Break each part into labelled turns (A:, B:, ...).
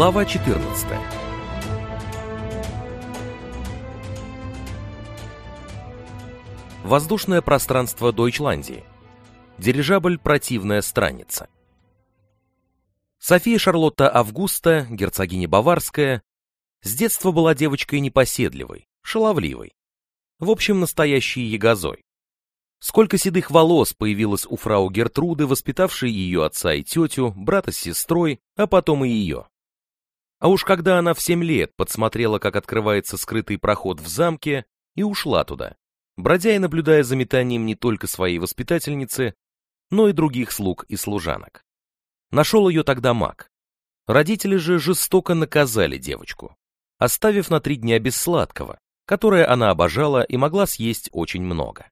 A: Глава 14. Воздушное пространство Дойчландии. Дирижабль «Противная страница». София Шарлотта Августа, герцогиня Баварская, с детства была девочкой непоседливой, шаловливой, в общем, настоящей ягозой. Сколько седых волос появилось у фрау Гертруды, воспитавшей ее отца и тетю, брата с сестрой, а потом и ее. А уж когда она в семь лет подсмотрела, как открывается скрытый проход в замке, и ушла туда, бродя и наблюдая за метанием не только своей воспитательницы, но и других слуг и служанок. Нашел ее тогда маг. Родители же жестоко наказали девочку, оставив на три дня без сладкого, которое она обожала и могла съесть очень много.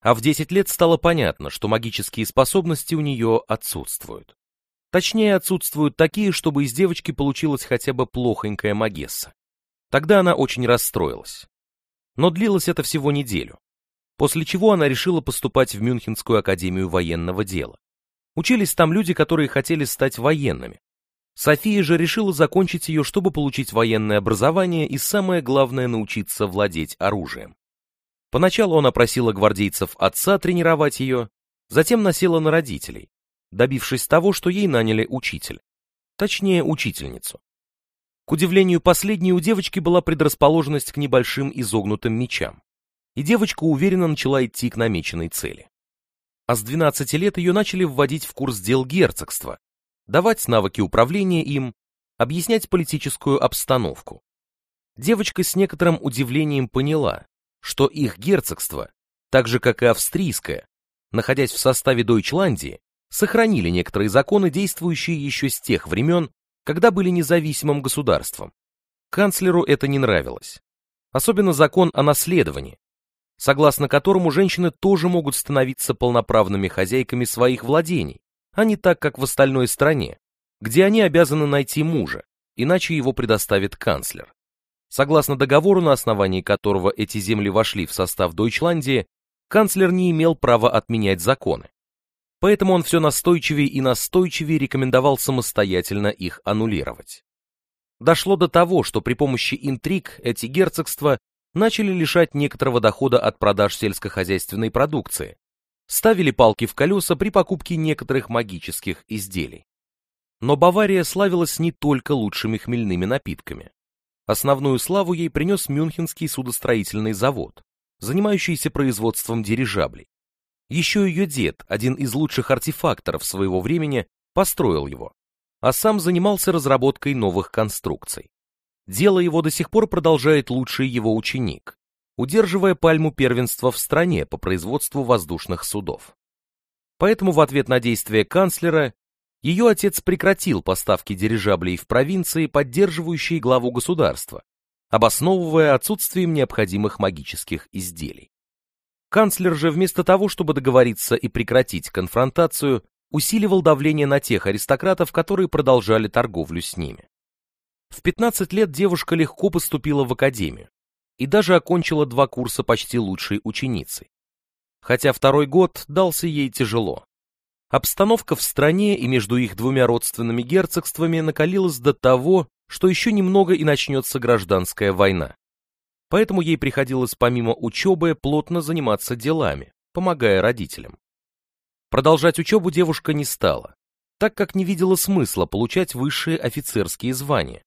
A: А в 10 лет стало понятно, что магические способности у нее отсутствуют. Точнее, отсутствуют такие, чтобы из девочки получилась хотя бы плохонькая Магесса. Тогда она очень расстроилась. Но длилось это всего неделю, после чего она решила поступать в Мюнхенскую академию военного дела. Учились там люди, которые хотели стать военными. София же решила закончить ее, чтобы получить военное образование и самое главное научиться владеть оружием. Поначалу она просила гвардейцев отца тренировать ее, затем насела на родителей, добившись того, что ей наняли учителя. Точнее, учительницу. К удивлению последней у девочки была предрасположенность к небольшим изогнутым мечам, и девочка уверенно начала идти к намеченной цели. А с 12 лет ее начали вводить в курс дел герцогства, давать навыки управления им, объяснять политическую обстановку. Девочка с некоторым удивлением поняла, что их герцогство, так же как и австрийское, находясь в составе Дойчландии, сохранили некоторые законы, действующие еще с тех времен, когда были независимым государством. Канцлеру это не нравилось. Особенно закон о наследовании, согласно которому женщины тоже могут становиться полноправными хозяйками своих владений, а не так, как в остальной стране, где они обязаны найти мужа, иначе его предоставит канцлер. Согласно договору, на основании которого эти земли вошли в состав Дойчландии, канцлер не имел права отменять законы. Поэтому он все настойчивее и настойчивее рекомендовал самостоятельно их аннулировать. Дошло до того, что при помощи интриг эти герцогства начали лишать некоторого дохода от продаж сельскохозяйственной продукции, ставили палки в колеса при покупке некоторых магических изделий. Но Бавария славилась не только лучшими хмельными напитками. Основную славу ей принес Мюнхенский судостроительный завод, занимающийся производством дирижаблей. Еще ее дед, один из лучших артефакторов своего времени, построил его, а сам занимался разработкой новых конструкций. Дело его до сих пор продолжает лучший его ученик, удерживая пальму первенства в стране по производству воздушных судов. Поэтому в ответ на действия канцлера ее отец прекратил поставки дирижаблей в провинции, поддерживающие главу государства, обосновывая отсутствием необходимых магических изделий. Канцлер же вместо того, чтобы договориться и прекратить конфронтацию, усиливал давление на тех аристократов, которые продолжали торговлю с ними. В 15 лет девушка легко поступила в академию и даже окончила два курса почти лучшей ученицей. Хотя второй год дался ей тяжело. Обстановка в стране и между их двумя родственными герцогствами накалилась до того, что еще немного и начнется гражданская война поэтому ей приходилось помимо учебы плотно заниматься делами, помогая родителям. Продолжать учебу девушка не стала, так как не видела смысла получать высшие офицерские звания.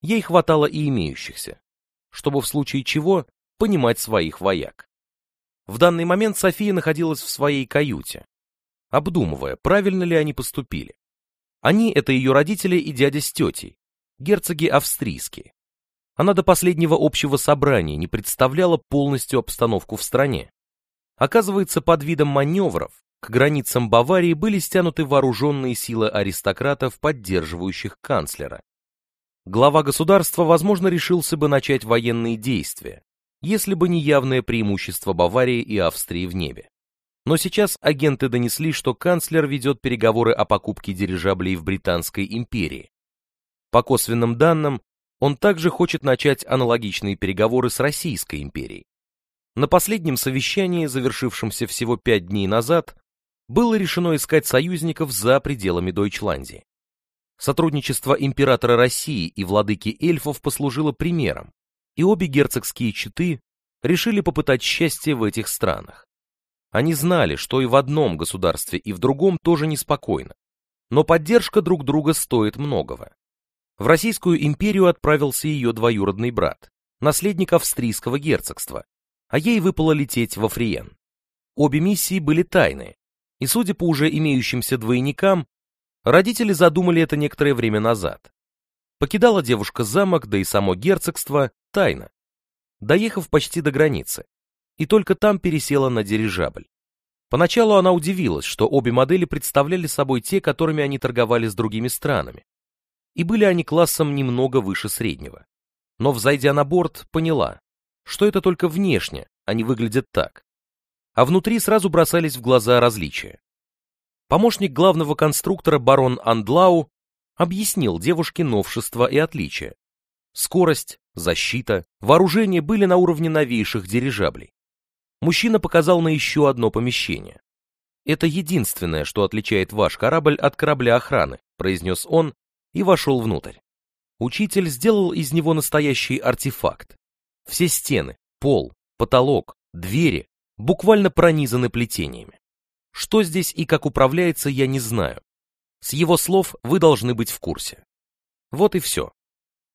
A: Ей хватало и имеющихся, чтобы в случае чего понимать своих вояк. В данный момент София находилась в своей каюте, обдумывая, правильно ли они поступили. Они — это ее родители и дядя с тетей, герцоги австрийские. Она до последнего общего собрания не представляла полностью обстановку в стране. Оказывается, под видом маневров к границам Баварии были стянуты вооруженные силы аристократов, поддерживающих канцлера. Глава государства, возможно, решился бы начать военные действия, если бы не явное преимущество Баварии и Австрии в небе. Но сейчас агенты донесли, что канцлер ведет переговоры о покупке дирижаблей в Британской империи. По косвенным данным, он также хочет начать аналогичные переговоры с Российской империей. На последнем совещании, завершившемся всего пять дней назад, было решено искать союзников за пределами Дойчландии. Сотрудничество императора России и владыки эльфов послужило примером, и обе герцогские четы решили попытать счастье в этих странах. Они знали, что и в одном государстве, и в другом тоже неспокойно, но поддержка друг друга стоит многого. В Российскую империю отправился ее двоюродный брат, наследник австрийского герцогства, а ей выпало лететь во Фриен. Обе миссии были тайны, и, судя по уже имеющимся двойникам, родители задумали это некоторое время назад. Покидала девушка замок, да и само герцогство, тайно, доехав почти до границы, и только там пересела на дирижабль. Поначалу она удивилась, что обе модели представляли собой те, которыми они торговали с другими странами, и были они классом немного выше среднего. Но, взойдя на борт, поняла, что это только внешне они выглядят так. А внутри сразу бросались в глаза различия. Помощник главного конструктора барон Андлау объяснил девушке новшества и отличия. Скорость, защита, вооружение были на уровне новейших дирижаблей. Мужчина показал на еще одно помещение. «Это единственное, что отличает ваш корабль от корабля охраны», произнес он, и вошел внутрь. Учитель сделал из него настоящий артефакт. Все стены, пол, потолок, двери буквально пронизаны плетениями. Что здесь и как управляется, я не знаю. С его слов вы должны быть в курсе. Вот и все.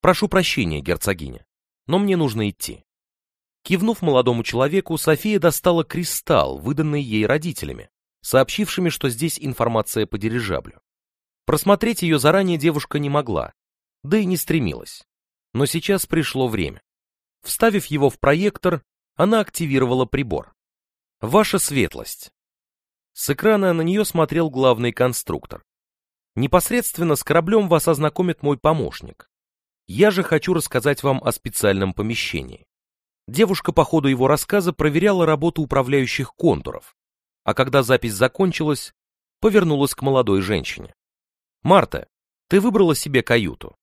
A: Прошу прощения, герцогиня, но мне нужно идти. Кивнув молодому человеку, София достала кристалл, выданный ей родителями, сообщившими, что здесь информация по дирижаблю. Просмотреть ее заранее девушка не могла, да и не стремилась. Но сейчас пришло время. Вставив его в проектор, она активировала прибор. «Ваша светлость». С экрана на нее смотрел главный конструктор. Непосредственно с кораблем вас ознакомит мой помощник. Я же хочу рассказать вам о специальном помещении. Девушка по ходу его рассказа проверяла работу управляющих контуров, а когда запись закончилась, повернулась к молодой женщине. Марта, ты выбрала себе каюту.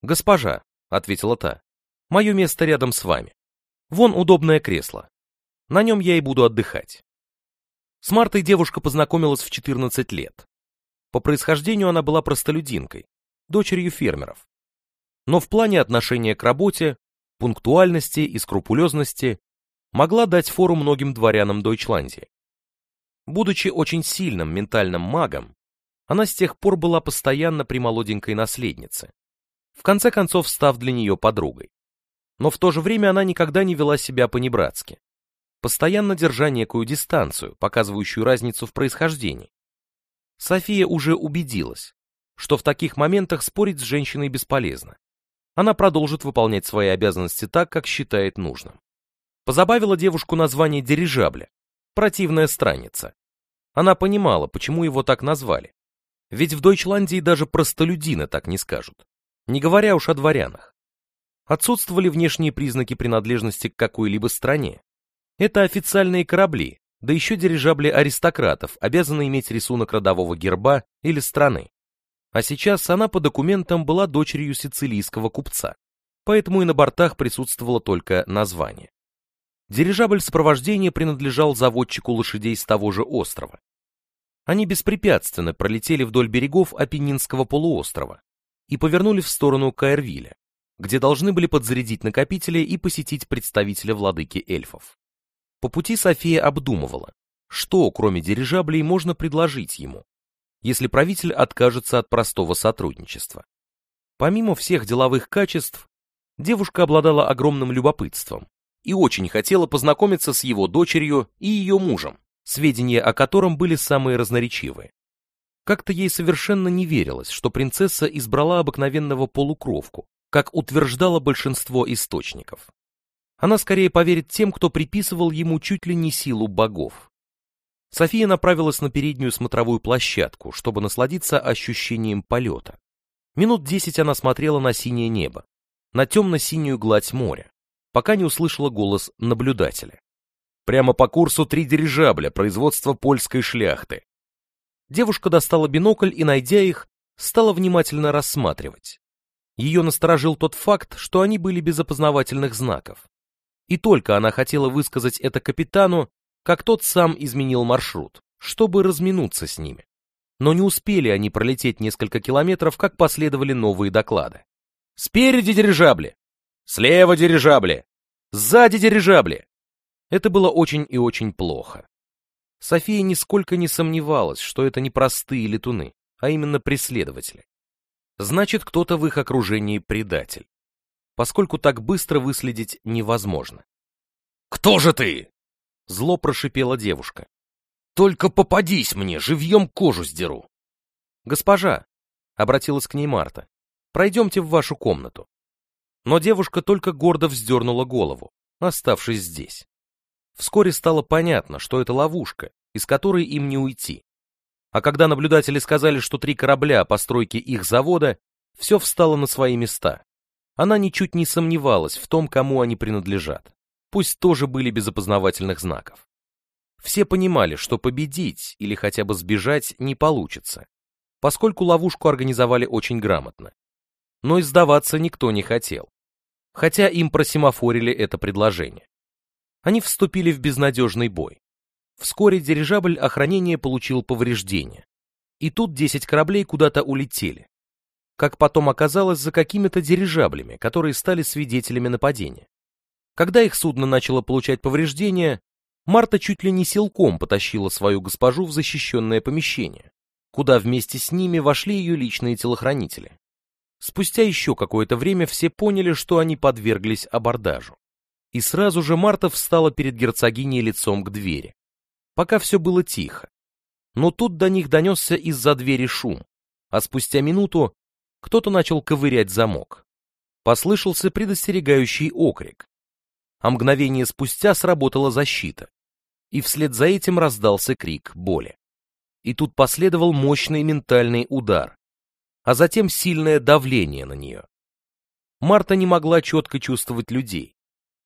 A: Госпожа, ответила та, мое место рядом с вами. Вон удобное кресло. На нем я и буду отдыхать. С Мартой девушка познакомилась в 14 лет. По происхождению она была простолюдинкой, дочерью фермеров. Но в плане отношения к работе, пунктуальности и скрупулезности могла дать фору многим дворянам Дойчландии. Будучи очень сильным ментальным магом, она с тех пор была постоянно при молоденькой наследнице, в конце концов став для нее подругой. Но в то же время она никогда не вела себя понебратски, постоянно держа некую дистанцию, показывающую разницу в происхождении. София уже убедилась, что в таких моментах спорить с женщиной бесполезно. Она продолжит выполнять свои обязанности так, как считает нужным. Позабавила девушку название дирижабля, противная страница. Она понимала, почему его так назвали. Ведь в Дойчландии даже простолюдины так не скажут, не говоря уж о дворянах. Отсутствовали внешние признаки принадлежности к какой-либо стране. Это официальные корабли, да еще дирижабли аристократов, обязаны иметь рисунок родового герба или страны. А сейчас она по документам была дочерью сицилийского купца, поэтому и на бортах присутствовало только название. Дирижабль сопровождения принадлежал заводчику лошадей с того же острова. Они беспрепятственно пролетели вдоль берегов Апеннинского полуострова и повернули в сторону Каэрвиля, где должны были подзарядить накопители и посетить представителя владыки эльфов. По пути София обдумывала, что, кроме дирижаблей, можно предложить ему, если правитель откажется от простого сотрудничества. Помимо всех деловых качеств, девушка обладала огромным любопытством и очень хотела познакомиться с его дочерью и ее мужем, сведения о котором были самые разноречивы. Как-то ей совершенно не верилось, что принцесса избрала обыкновенного полукровку, как утверждало большинство источников. Она скорее поверит тем, кто приписывал ему чуть ли не силу богов. София направилась на переднюю смотровую площадку, чтобы насладиться ощущением полета. Минут десять она смотрела на синее небо, на темно-синюю гладь моря, пока не услышала голос наблюдателя. Прямо по курсу три дирижабля производства польской шляхты. Девушка достала бинокль и, найдя их, стала внимательно рассматривать. Ее насторожил тот факт, что они были без опознавательных знаков. И только она хотела высказать это капитану, как тот сам изменил маршрут, чтобы разминуться с ними. Но не успели они пролететь несколько километров, как последовали новые доклады. «Спереди дирижабли! Слева дирижабли! Сзади дирижабли! Это было очень и очень плохо. София нисколько не сомневалась, что это не простые летуны, а именно преследователи. Значит, кто-то в их окружении предатель, поскольку так быстро выследить невозможно. «Кто же ты?» — зло прошипела девушка. «Только попадись мне, живьем кожу сдеру!» «Госпожа!» — обратилась к ней Марта. «Пройдемте в вашу комнату». Но девушка только гордо вздернула голову, оставшись здесь. Вскоре стало понятно, что это ловушка, из которой им не уйти. А когда наблюдатели сказали, что три корабля постройки их завода, все встало на свои места. Она ничуть не сомневалась в том, кому они принадлежат. Пусть тоже были без опознавательных знаков. Все понимали, что победить или хотя бы сбежать не получится, поскольку ловушку организовали очень грамотно. Но и сдаваться никто не хотел, хотя им просимофорили это предложение они вступили в безнадежный бой. Вскоре дирижабль охранения получил повреждения. И тут 10 кораблей куда-то улетели. Как потом оказалось, за какими-то дирижаблями, которые стали свидетелями нападения. Когда их судно начало получать повреждения, Марта чуть ли не силком потащила свою госпожу в защищенное помещение, куда вместе с ними вошли ее личные телохранители. Спустя еще какое-то время все поняли, что они подверглись абордажу. И сразу же Марта встала перед герцогиней лицом к двери. Пока все было тихо. Но тут до них донесся из-за двери шум, а спустя минуту кто-то начал ковырять замок. Послышался предостерегающий окрик. А мгновение спустя сработала защита. И вслед за этим раздался крик боли. И тут последовал мощный ментальный удар, а затем сильное давление на нее. Марта не могла четко чувствовать людей,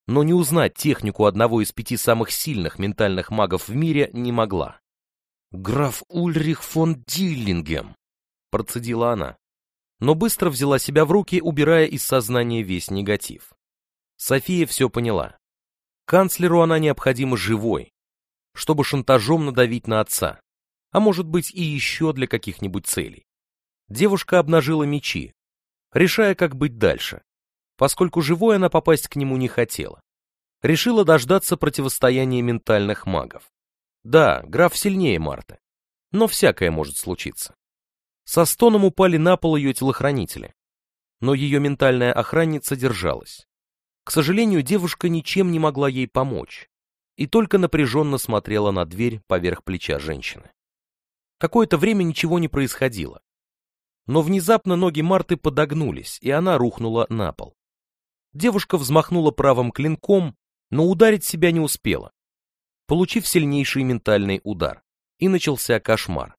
A: но не узнать технику одного из пяти самых сильных ментальных магов в мире не могла. «Граф Ульрих фон Диллингем», — процедила она, но быстро взяла себя в руки, убирая из сознания весь негатив. София все поняла. Канцлеру она необходима живой, чтобы шантажом надавить на отца, а может быть и еще для каких-нибудь целей. Девушка обнажила мечи, решая, как быть дальше поскольку живой она попасть к нему не хотела. Решила дождаться противостояния ментальных магов. Да, граф сильнее Марты, но всякое может случиться. Со стоном упали на пол ее телохранители, но ее ментальная охранница держалась. К сожалению, девушка ничем не могла ей помочь и только напряженно смотрела на дверь поверх плеча женщины. Какое-то время ничего не происходило, но внезапно ноги Марты подогнулись, и она рухнула на пол. Девушка взмахнула правым клинком, но ударить себя не успела, получив сильнейший ментальный удар. И начался кошмар.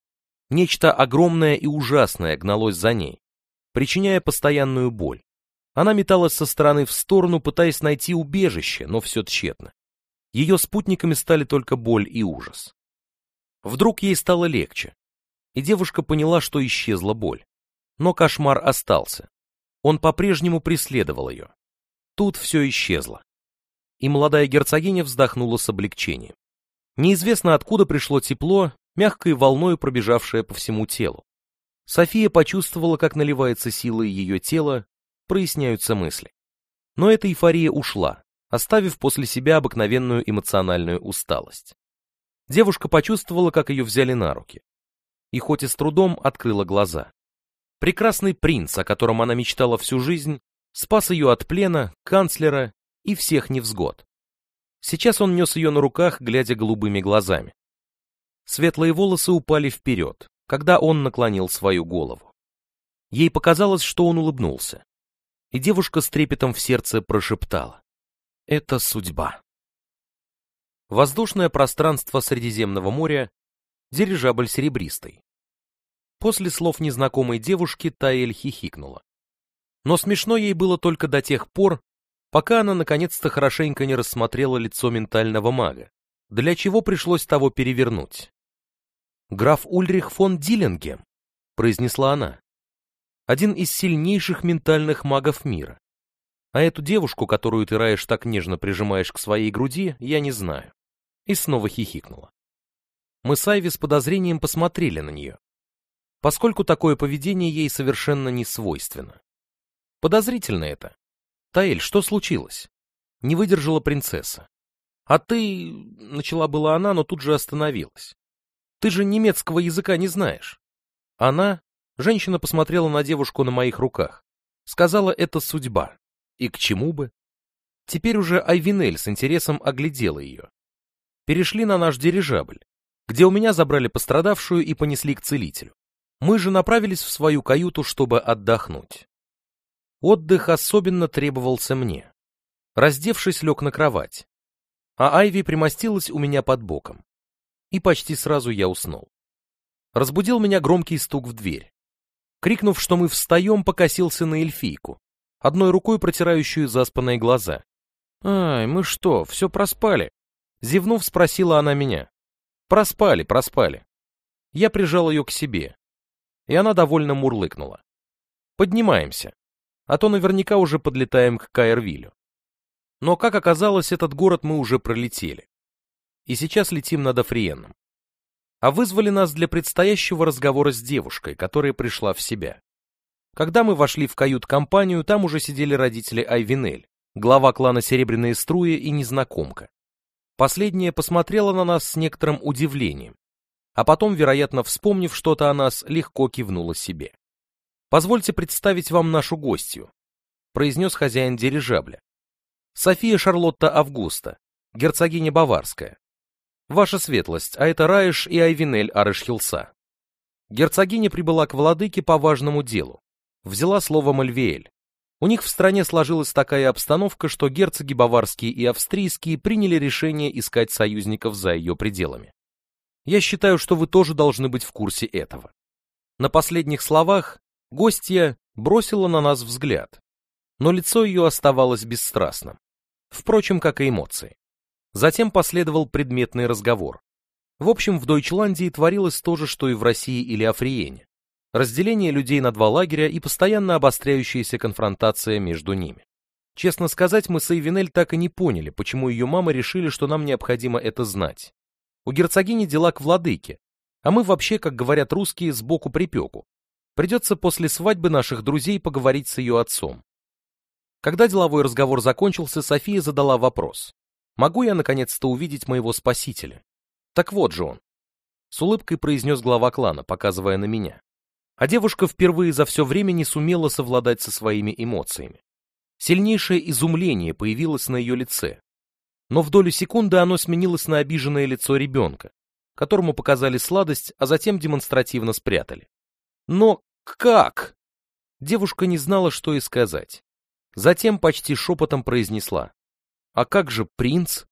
A: Нечто огромное и ужасное гналось за ней, причиняя постоянную боль. Она металась со стороны в сторону, пытаясь найти убежище, но все тщетно. Ее спутниками стали только боль и ужас. Вдруг ей стало легче, и девушка поняла, что исчезла боль. Но кошмар остался. Он по-прежнему преследовал ее. Тут все исчезло. И молодая герцогиня вздохнула с облегчением. Неизвестно откуда пришло тепло, мягкой волной пробежавшее по всему телу. София почувствовала, как наливается силой ее тела, проясняются мысли. Но эта эйфория ушла, оставив после себя обыкновенную эмоциональную усталость. Девушка почувствовала, как ее взяли на руки. И хоть и с трудом открыла глаза. Прекрасный принц, о котором она мечтала всю жизнь, спас ее от плена, канцлера и всех невзгод. Сейчас он нес ее на руках, глядя голубыми глазами. Светлые волосы упали вперед, когда он наклонил свою голову. Ей показалось, что он улыбнулся. И девушка с трепетом в сердце прошептала. «Это судьба». Воздушное пространство Средиземного моря, дирижабль серебристый. После слов незнакомой девушки Таэль хихикнула. Но смешно ей было только до тех пор, пока она наконец-то хорошенько не рассмотрела лицо ментального мага, для чего пришлось того перевернуть. «Граф Ульрих фон Диллингем», — произнесла она, — «один из сильнейших ментальных магов мира. А эту девушку, которую ты, Раешь, так нежно прижимаешь к своей груди, я не знаю». И снова хихикнула. Мы с Айви с подозрением посмотрели на нее, поскольку такое поведение ей совершенно не свойственно. Подозрительно это. Таэль, что случилось? Не выдержала принцесса. А ты... Начала была она, но тут же остановилась. Ты же немецкого языка не знаешь. Она... Женщина посмотрела на девушку на моих руках. Сказала, это судьба. И к чему бы? Теперь уже Айвинель с интересом оглядела ее. Перешли на наш дирижабль, где у меня забрали пострадавшую и понесли к целителю. Мы же направились в свою каюту, чтобы отдохнуть. Отдых особенно требовался мне. Раздевшись, лег на кровать, а Айви примостилась у меня под боком. И почти сразу я уснул. Разбудил меня громкий стук в дверь. Крикнув, что мы встаем, покосился на эльфийку, одной рукой протирающую заспанные глаза. «Ай, мы что, все проспали?» Зевнув, спросила она меня. «Проспали, проспали». Я прижал ее к себе, и она довольно мурлыкнула. «Поднимаемся» а то наверняка уже подлетаем к Каэрвилю. Но, как оказалось, этот город мы уже пролетели. И сейчас летим над Африеном. А вызвали нас для предстоящего разговора с девушкой, которая пришла в себя. Когда мы вошли в кают-компанию, там уже сидели родители Айвинель, глава клана Серебряные Струи и незнакомка. Последняя посмотрела на нас с некоторым удивлением, а потом, вероятно, вспомнив что-то о нас, легко кивнула себе. Позвольте представить вам нашу гостью, произнес хозяин дирижабля. София Шарлотта Августа, герцогиня Баварская. Ваша светлость, а это Раиш и Айвинель Арышхилса. Герцогиня прибыла к владыке по важному делу. Взяла слово Мальвиэль. У них в стране сложилась такая обстановка, что герцоги баварские и австрийские приняли решение искать союзников за ее пределами. Я считаю, что вы тоже должны быть в курсе этого. На последних словах Гостья бросила на нас взгляд, но лицо ее оставалось бесстрастным, впрочем, как и эмоции. Затем последовал предметный разговор. В общем, в Дойчландии творилось то же, что и в России или Африене. Разделение людей на два лагеря и постоянно обостряющаяся конфронтация между ними. Честно сказать, мы с Эйвенель так и не поняли, почему ее мама решили, что нам необходимо это знать. У герцогини дела к владыке, а мы вообще, как говорят русские, сбоку припеку, Придется после свадьбы наших друзей поговорить с ее отцом. Когда деловой разговор закончился, София задала вопрос. «Могу я наконец-то увидеть моего спасителя?» «Так вот же он», — с улыбкой произнес глава клана, показывая на меня. А девушка впервые за все время не сумела совладать со своими эмоциями. Сильнейшее изумление появилось на ее лице, но в долю секунды оно сменилось на обиженное лицо ребенка, которому показали сладость, а затем демонстративно спрятали. Но как? Девушка не знала, что и сказать. Затем почти шепотом произнесла. А как же принц?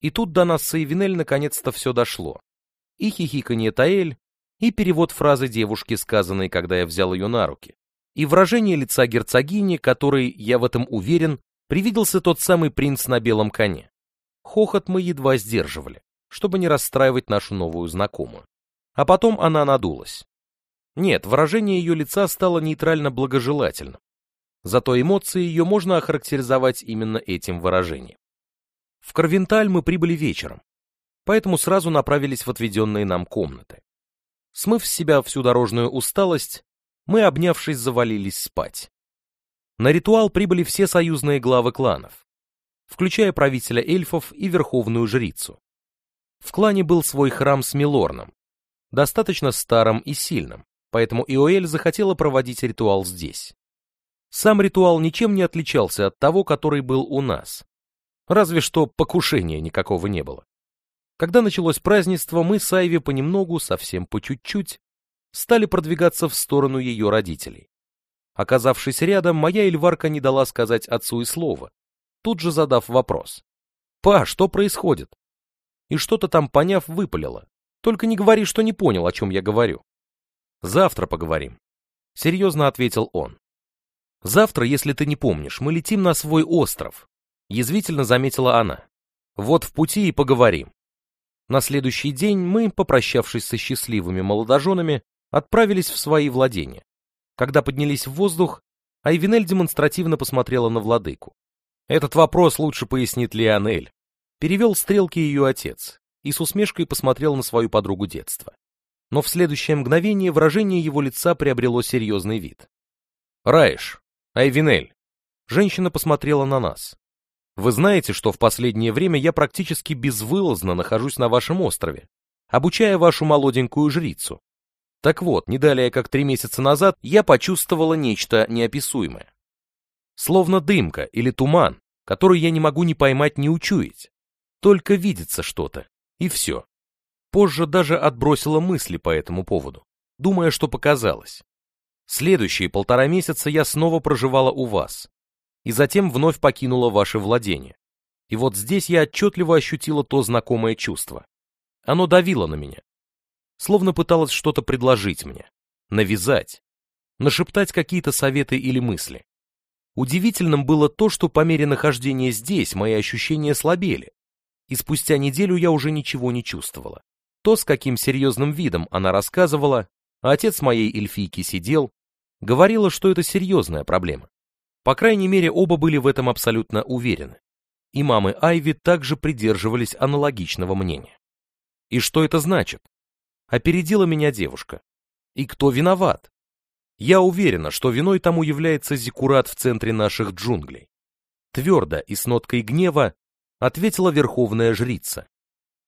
A: И тут до нас с Саевинель наконец-то все дошло. И хихиканье Таэль, и перевод фразы девушки, сказанной, когда я взял ее на руки, и выражение лица герцогини, который, я в этом уверен, привиделся тот самый принц на белом коне. Хохот мы едва сдерживали, чтобы не расстраивать нашу новую знакомую. А потом она надулась. Нет, выражение ее лица стало нейтрально благожелательным. Зато эмоции ее можно охарактеризовать именно этим выражением. В Карвенталь мы прибыли вечером, поэтому сразу направились в отведенные нам комнаты. Смыв с себя всю дорожную усталость, мы, обнявшись, завалились спать. На ритуал прибыли все союзные главы кланов, включая правителя эльфов и верховную жрицу. В клане был свой храм с Милорном, достаточно старым и сильным, поэтому Иоэль захотела проводить ритуал здесь. Сам ритуал ничем не отличался от того, который был у нас. Разве что покушения никакого не было. Когда началось празднество, мы с Айви понемногу, совсем по чуть-чуть, стали продвигаться в сторону ее родителей. Оказавшись рядом, моя Эльварка не дала сказать отцу и слова, тут же задав вопрос. «Па, что происходит?» И что-то там, поняв, выпалила. «Только не говори, что не понял, о чем я говорю». Завтра поговорим. Серьезно ответил он. Завтра, если ты не помнишь, мы летим на свой остров. Язвительно заметила она. Вот в пути и поговорим. На следующий день мы, попрощавшись со счастливыми молодоженами, отправились в свои владения. Когда поднялись в воздух, Айвинель демонстративно посмотрела на владыку. Этот вопрос лучше пояснит Лионель. Перевел стрелки ее отец и с усмешкой посмотрел на свою подругу детства но в следующее мгновение выражение его лица приобрело серьезный вид. «Раиш, Айвинель!» Женщина посмотрела на нас. «Вы знаете, что в последнее время я практически безвылазно нахожусь на вашем острове, обучая вашу молоденькую жрицу. Так вот, не далее как три месяца назад я почувствовала нечто неописуемое. Словно дымка или туман, который я не могу ни поймать, ни учуять. Только видится что-то, и все. Позже даже отбросила мысли по этому поводу, думая, что показалось. Следующие полтора месяца я снова проживала у вас, и затем вновь покинула ваше владение. И вот здесь я отчетливо ощутила то знакомое чувство. Оно давило на меня. Словно пыталось что-то предложить мне, навязать, нашептать какие-то советы или мысли. Удивительным было то, что по мере нахождения здесь мои ощущения слабели, и спустя неделю я уже ничего не чувствовала. То, с каким серьезным видом она рассказывала, отец моей эльфийки сидел, говорила, что это серьезная проблема. По крайней мере, оба были в этом абсолютно уверены. И мамы Айви также придерживались аналогичного мнения. И что это значит? Опередила меня девушка. И кто виноват? Я уверена, что виной тому является зикурат в центре наших джунглей. Твердо и с ноткой гнева ответила верховная жрица,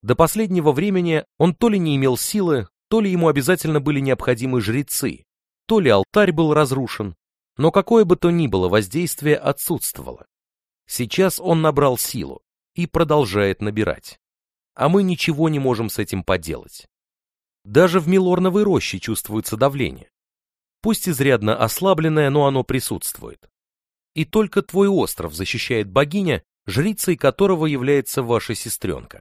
A: до последнего времени он то ли не имел силы, то ли ему обязательно были необходимы жрецы, то ли алтарь был разрушен, но какое бы то ни было воздействие отсутствовало. Сейчас он набрал силу и продолжает набирать. А мы ничего не можем с этим поделать. Даже в Милорновой роще чувствуется давление. Пусть изрядно ослабленное, но оно присутствует. И только твой остров защищает богиня, жрицей которого является ваша сестренка.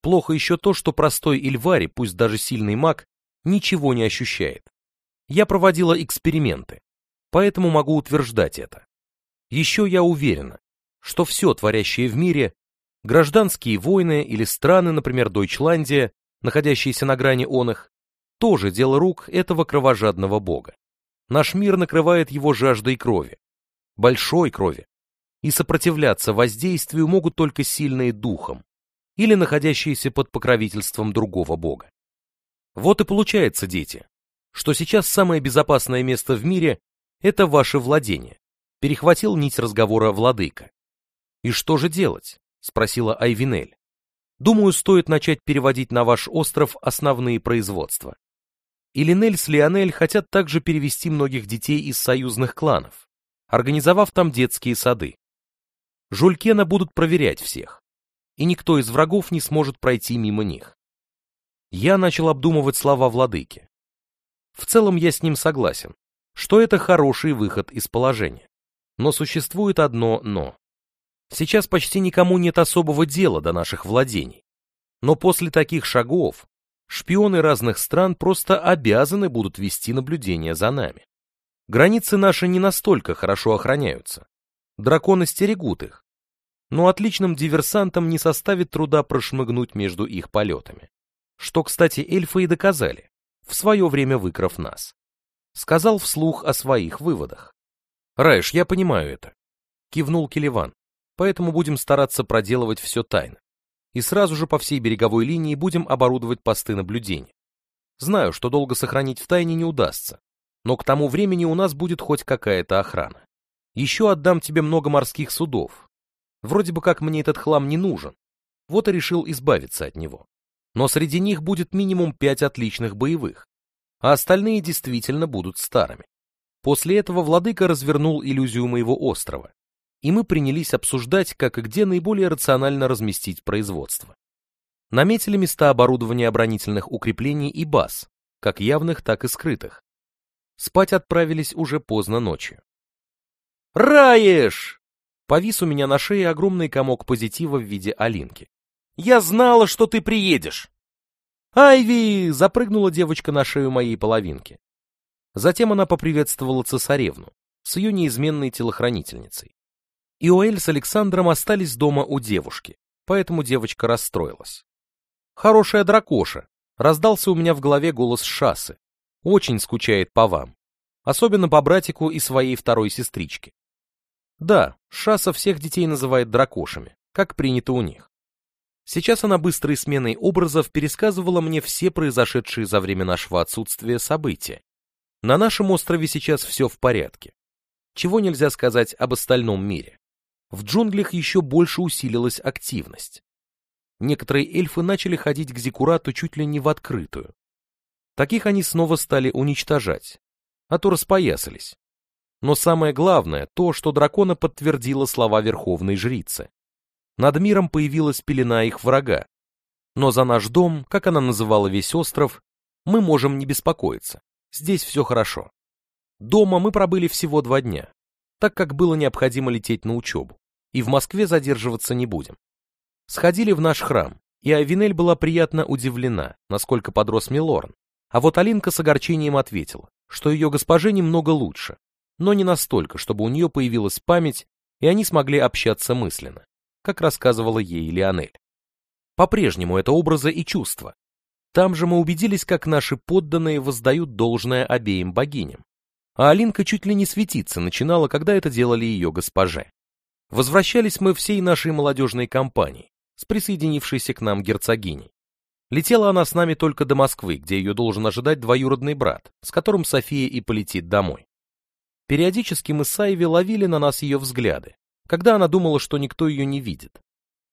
A: Плохо еще то, что простой Ильвари, пусть даже сильный маг, ничего не ощущает. Я проводила эксперименты, поэтому могу утверждать это. Еще я уверена, что все творящее в мире, гражданские войны или страны, например, Дойчландия, находящиеся на грани он тоже дело рук этого кровожадного бога. Наш мир накрывает его жаждой крови, большой крови, и сопротивляться воздействию могут только сильные духом, или находящиеся под покровительством другого бога. Вот и получается, дети, что сейчас самое безопасное место в мире – это ваше владение, перехватил нить разговора владыка. «И что же делать?» – спросила Айвинель. «Думаю, стоит начать переводить на ваш остров основные производства. Илинель с Лионель хотят также перевести многих детей из союзных кланов, организовав там детские сады. Жулькена будут проверять всех, и никто из врагов не сможет пройти мимо них. Я начал обдумывать слова владыки. В целом я с ним согласен, что это хороший выход из положения. Но существует одно «но». Сейчас почти никому нет особого дела до наших владений. Но после таких шагов шпионы разных стран просто обязаны будут вести наблюдение за нами. Границы наши не настолько хорошо охраняются. Драконы стерегут их, но отличным диверсантам не составит труда прошмыгнуть между их полетами. Что, кстати, эльфы и доказали, в свое время выкрав нас. Сказал вслух о своих выводах. «Раиш, я понимаю это», — кивнул Келиван. «поэтому будем стараться проделывать все тайно. И сразу же по всей береговой линии будем оборудовать посты наблюдения. Знаю, что долго сохранить в тайне не удастся, но к тому времени у нас будет хоть какая-то охрана. Еще отдам тебе много морских судов, Вроде бы как мне этот хлам не нужен, вот и решил избавиться от него. Но среди них будет минимум пять отличных боевых, а остальные действительно будут старыми. После этого владыка развернул иллюзию моего острова, и мы принялись обсуждать, как и где наиболее рационально разместить производство. Наметили места оборудования оборонительных укреплений и баз, как явных, так и скрытых. Спать отправились уже поздно ночью. Раешь! Повис у меня на шее огромный комок позитива в виде Алинки. «Я знала, что ты приедешь!» «Айви!» — запрыгнула девочка на шею моей половинки. Затем она поприветствовала цесаревну с ее неизменной телохранительницей. Иоэль с Александром остались дома у девушки, поэтому девочка расстроилась. «Хорошая дракоша!» — раздался у меня в голове голос Шасы. «Очень скучает по вам, особенно по братику и своей второй сестричке. Да, Шаса всех детей называет дракошами, как принято у них. Сейчас она быстрой сменой образов пересказывала мне все произошедшие за время нашего отсутствия события. На нашем острове сейчас все в порядке. Чего нельзя сказать об остальном мире. В джунглях еще больше усилилась активность. Некоторые эльфы начали ходить к Зикурату чуть ли не в открытую. Таких они снова стали уничтожать, а то распоясались но самое главное то, что дракона подтвердила слова Верховной Жрицы. Над миром появилась пелена их врага. Но за наш дом, как она называла весь остров, мы можем не беспокоиться. Здесь все хорошо. Дома мы пробыли всего два дня, так как было необходимо лететь на учебу, и в Москве задерживаться не будем. Сходили в наш храм, и Авинель была приятно удивлена, насколько подрос Милорн. А вот Алинка с огорчением ответила, что ее госпоже немного лучше, но не настолько, чтобы у нее появилась память, и они смогли общаться мысленно, как рассказывала ей Леонель. По-прежнему это образы и чувства. Там же мы убедились, как наши подданные воздают должное обеим богиням. А Алинка чуть ли не светиться начинала, когда это делали ее госпоже. Возвращались мы всей нашей молодежной компанией, с присоединившейся к нам герцогиней. Летела она с нами только до Москвы, где ее должен ожидать двоюродный брат, с которым София и полетит домой. Периодически мы с Айви ловили на нас ее взгляды, когда она думала, что никто ее не видит.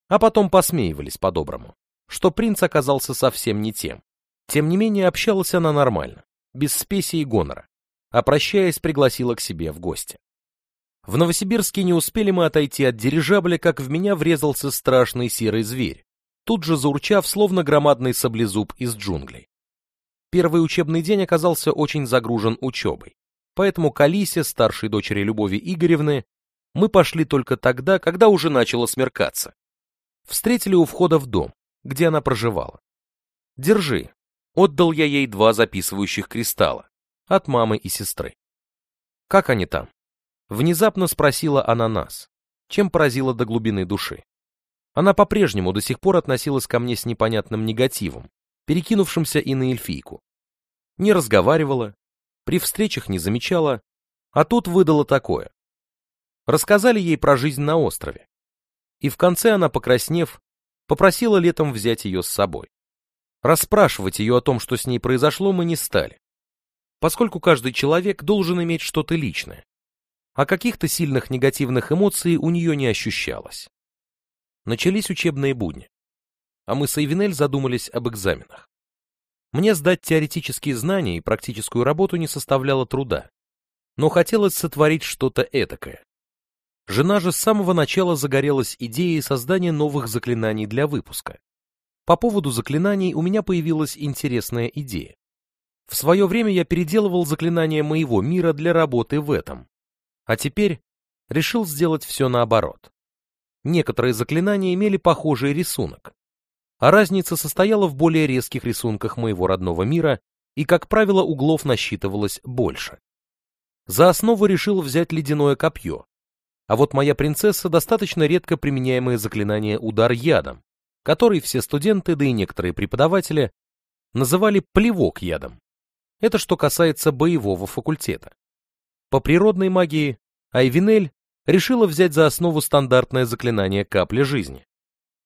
A: А потом посмеивались по-доброму, что принц оказался совсем не тем. Тем не менее, общалась она нормально, без спеси и гонора, а прощаясь, пригласила к себе в гости. В Новосибирске не успели мы отойти от дирижабля, как в меня врезался страшный серый зверь, тут же заурчав, словно громадный саблезуб из джунглей. Первый учебный день оказался очень загружен учебой поэтому к Алисе, старшей дочери Любови Игоревны, мы пошли только тогда, когда уже начало смеркаться. Встретили у входа в дом, где она проживала. «Держи», — отдал я ей два записывающих кристалла от мамы и сестры. «Как они там?» — внезапно спросила она нас, чем поразила до глубины души. Она по-прежнему до сих пор относилась ко мне с непонятным негативом, перекинувшимся и на эльфийку. Не разговаривала, при встречах не замечала, а тут выдала такое. Рассказали ей про жизнь на острове. И в конце она, покраснев, попросила летом взять ее с собой. Расспрашивать ее о том, что с ней произошло, мы не стали, поскольку каждый человек должен иметь что-то личное, а каких-то сильных негативных эмоций у нее не ощущалось. Начались учебные будни, а мы с Эйвенель задумались об экзаменах. Мне сдать теоретические знания и практическую работу не составляло труда, но хотелось сотворить что-то этакое. Жена же с самого начала загорелась идеей создания новых заклинаний для выпуска. По поводу заклинаний у меня появилась интересная идея. В свое время я переделывал заклинания моего мира для работы в этом. А теперь решил сделать все наоборот. Некоторые заклинания имели похожий рисунок, а разница состояла в более резких рисунках моего родного мира и, как правило, углов насчитывалось больше. За основу решил взять ледяное копье, а вот моя принцесса достаточно редко применяемое заклинание «удар ядом», который все студенты, да и некоторые преподаватели называли «плевок ядом». Это что касается боевого факультета. По природной магии Айвинель решила взять за основу стандартное заклинание «капля жизни»,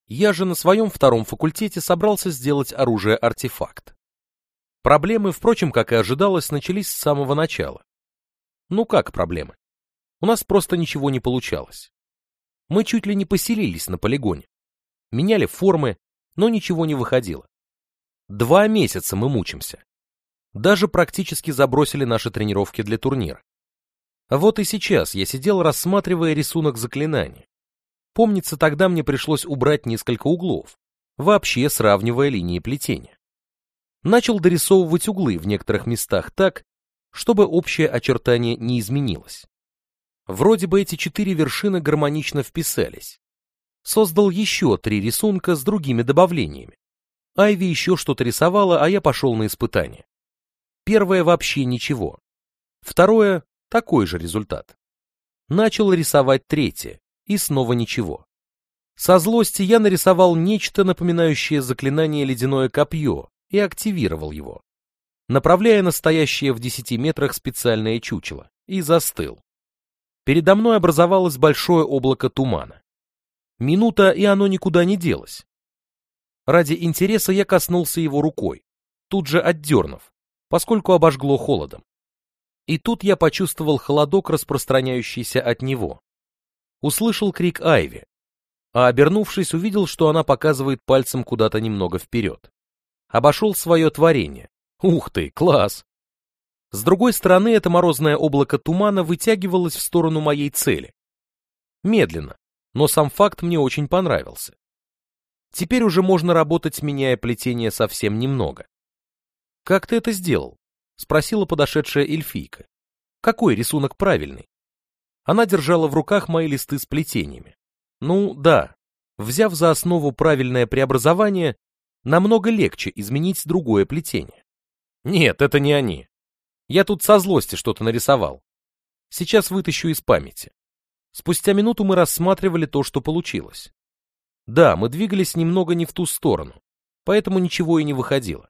A: я же на своем втором факультете собрался сделать оружие-артефакт. Проблемы, впрочем, как и ожидалось, начались с самого начала. Ну как проблемы? У нас просто ничего не получалось. Мы чуть ли не поселились на полигоне. Меняли формы, но ничего не выходило. Два месяца мы мучимся. Даже практически забросили наши тренировки для турнира. А вот и сейчас я сидел, рассматривая рисунок заклинания. Помнится, тогда мне пришлось убрать несколько углов, вообще сравнивая линии плетения. Начал дорисовывать углы в некоторых местах так, чтобы общее очертание не изменилось. Вроде бы эти четыре вершины гармонично вписались. Создал еще три рисунка с другими добавлениями. Айви еще что-то рисовала, а я пошел на испытание. Первое вообще ничего. Второе — такой же результат. Начал рисовать третье, и снова ничего. Со злости я нарисовал нечто напоминающее заклинание «Ледяное копье» и активировал его, направляя настоящее в десяти метрах специальное чучело, и застыл. Передо мной образовалось большое облако тумана. Минута, и оно никуда не делось. Ради интереса я коснулся его рукой, тут же отдернув, поскольку обожгло холодом. И тут я почувствовал холодок, распространяющийся от него, услышал крик Айви, а обернувшись, увидел, что она показывает пальцем куда-то немного вперед. Обошел свое творение. Ух ты, класс! С другой стороны, это морозное облако тумана вытягивалось в сторону моей цели. Медленно, но сам факт мне очень понравился. Теперь уже можно работать, меняя плетение совсем немного. «Как ты это сделал?» — спросила подошедшая эльфийка. «Какой рисунок правильный?» Она держала в руках мои листы с плетениями. Ну да, взяв за основу правильное преобразование, намного легче изменить другое плетение. Нет, это не они. Я тут со злости что-то нарисовал. Сейчас вытащу из памяти. Спустя минуту мы рассматривали то, что получилось. Да, мы двигались немного не в ту сторону, поэтому ничего и не выходило.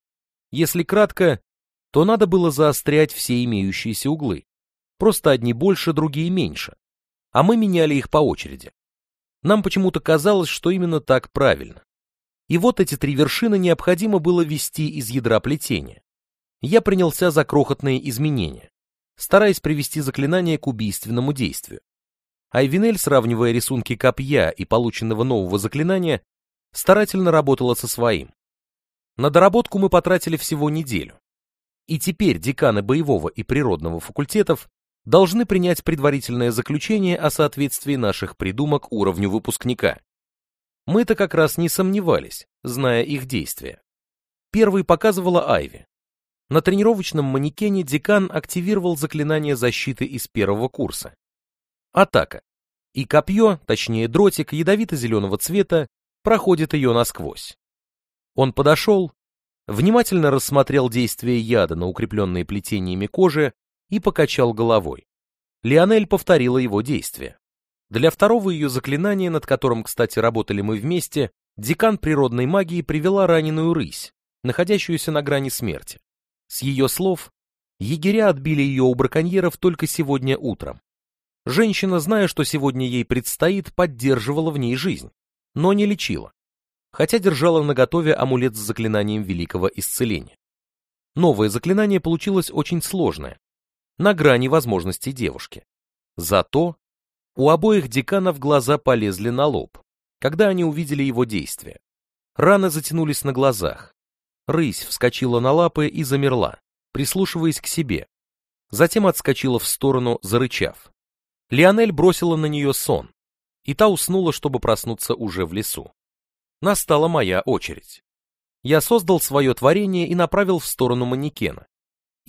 A: Если кратко, то надо было заострять все имеющиеся углы, Просто одни больше, другие меньше. А мы меняли их по очереди. Нам почему-то казалось, что именно так правильно. И вот эти три вершины необходимо было ввести из ядра плетения. Я принялся за крохотные изменения, стараясь привести заклинание к убийственному действию. Айвинель, сравнивая рисунки копья и полученного нового заклинания, старательно работала со своим. На доработку мы потратили всего неделю. И теперь деканы боевого и природного факультетов должны принять предварительное заключение о соответствии наших придумок уровню выпускника. Мы-то как раз не сомневались, зная их действия. Первый показывала Айви. На тренировочном манекене декан активировал заклинание защиты из первого курса. Атака. И копье, точнее дротик ядовито-зеленого цвета, проходит ее насквозь. Он подошел, внимательно рассмотрел действие яда на укрепленные плетениями кожи и покачал головой. Лионель повторила его действие. Для второго ее заклинания, над которым, кстати, работали мы вместе, декан природной магии привела раненую рысь, находящуюся на грани смерти. С ее слов, егеря отбили ее у браконьеров только сегодня утром. Женщина, зная, что сегодня ей предстоит, поддерживала в ней жизнь, но не лечила, хотя держала наготове амулет с заклинанием великого исцеления. Новое заклинание получилось очень сложное, на грани возможностей девушки. Зато у обоих деканов глаза полезли на лоб, когда они увидели его действия. Раны затянулись на глазах. Рысь вскочила на лапы и замерла, прислушиваясь к себе. Затем отскочила в сторону, зарычав. Лионель бросила на нее сон, и та уснула, чтобы проснуться уже в лесу. Настала моя очередь. Я создал свое творение и направил в сторону манекена,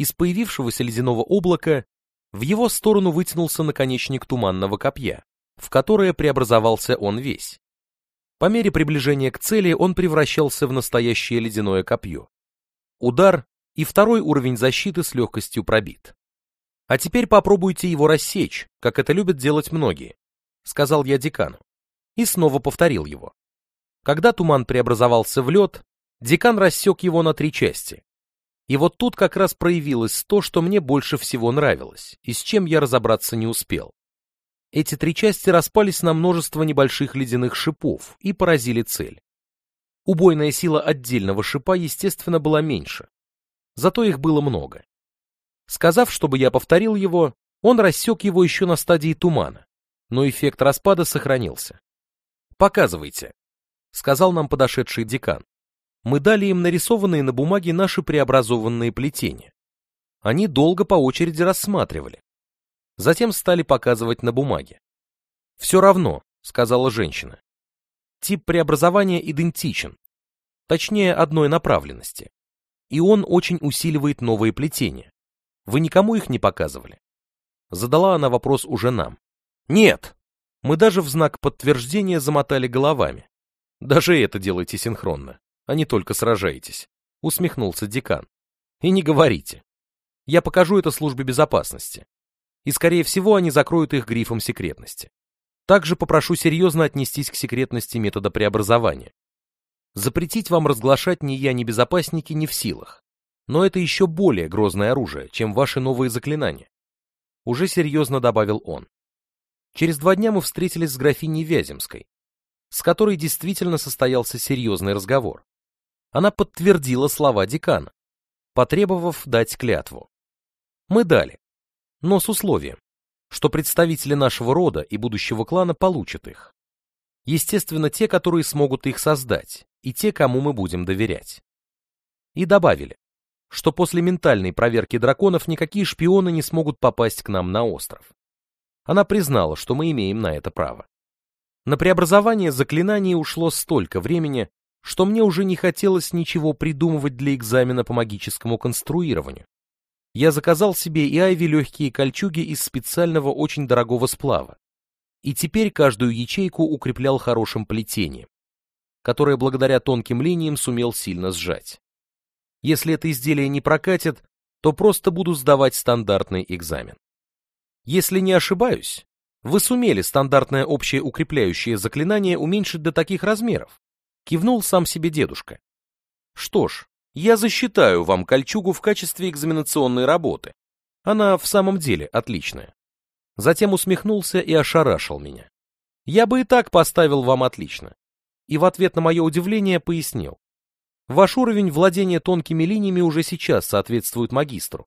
A: из появившегося ледяного облака в его сторону вытянулся наконечник туманного копья, в которое преобразовался он весь. По мере приближения к цели он превращался в настоящее ледяное копье. Удар, и второй уровень защиты с легкостью пробит. А теперь попробуйте его рассечь, как это любят делать многие, сказал я декану. И снова повторил его. Когда туман преобразовался в лед, декан рассек его на три части, и вот тут как раз проявилось то, что мне больше всего нравилось, и с чем я разобраться не успел. Эти три части распались на множество небольших ледяных шипов и поразили цель. Убойная сила отдельного шипа, естественно, была меньше. Зато их было много. Сказав, чтобы я повторил его, он рассек его еще на стадии тумана, но эффект распада сохранился. «Показывайте», — сказал нам подошедший декан мы дали им нарисованные на бумаге наши преобразованные плетения. Они долго по очереди рассматривали. Затем стали показывать на бумаге. «Все равно», — сказала женщина. «Тип преобразования идентичен, точнее одной направленности, и он очень усиливает новые плетения. Вы никому их не показывали?» Задала она вопрос уже нам. «Нет!» Мы даже в знак подтверждения замотали головами. Даже это делайте синхронно а не только сражаетесь», — усмехнулся декан. «И не говорите. Я покажу это службе безопасности. И, скорее всего, они закроют их грифом секретности. Также попрошу серьезно отнестись к секретности метода преобразования. Запретить вам разглашать ни я, ни безопасники не в силах. Но это еще более грозное оружие, чем ваши новые заклинания. Уже серьезно добавил он. Через два дня мы встретились с графиней Вяземской, с которой действительно состоялся серьезный разговор она подтвердила слова декана, потребовав дать клятву. Мы дали, но с условием, что представители нашего рода и будущего клана получат их. Естественно, те, которые смогут их создать, и те, кому мы будем доверять. И добавили, что после ментальной проверки драконов никакие шпионы не смогут попасть к нам на остров. Она признала, что мы имеем на это право. На преобразование заклинаний ушло столько времени, что мне уже не хотелось ничего придумывать для экзамена по магическому конструированию. Я заказал себе и Айви легкие кольчуги из специального очень дорогого сплава, и теперь каждую ячейку укреплял хорошим плетением, которое благодаря тонким линиям сумел сильно сжать. Если это изделие не прокатит, то просто буду сдавать стандартный экзамен. Если не ошибаюсь, вы сумели стандартное общее укрепляющее заклинание уменьшить до таких размеров, Кивнул сам себе дедушка. Что ж, я засчитаю вам кольчугу в качестве экзаменационной работы. Она в самом деле отличная. Затем усмехнулся и ошарашил меня. Я бы и так поставил вам отлично. И в ответ на мое удивление пояснил. Ваш уровень владения тонкими линиями уже сейчас соответствует магистру.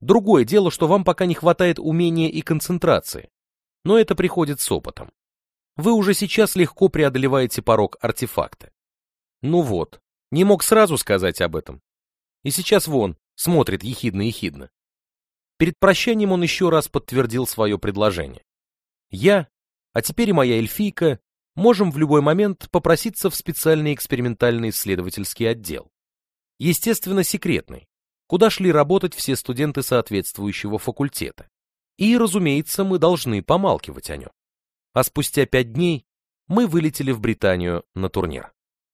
A: Другое дело, что вам пока не хватает умения и концентрации. Но это приходит с опытом вы уже сейчас легко преодолеваете порог артефакта. Ну вот, не мог сразу сказать об этом. И сейчас вон, смотрит ехидно-ехидно. Перед прощанием он еще раз подтвердил свое предложение. Я, а теперь и моя эльфийка, можем в любой момент попроситься в специальный экспериментальный исследовательский отдел. Естественно, секретный, куда шли работать все студенты соответствующего факультета. И, разумеется, мы должны помалкивать о нем а спустя пять дней мы вылетели в Британию на турнир.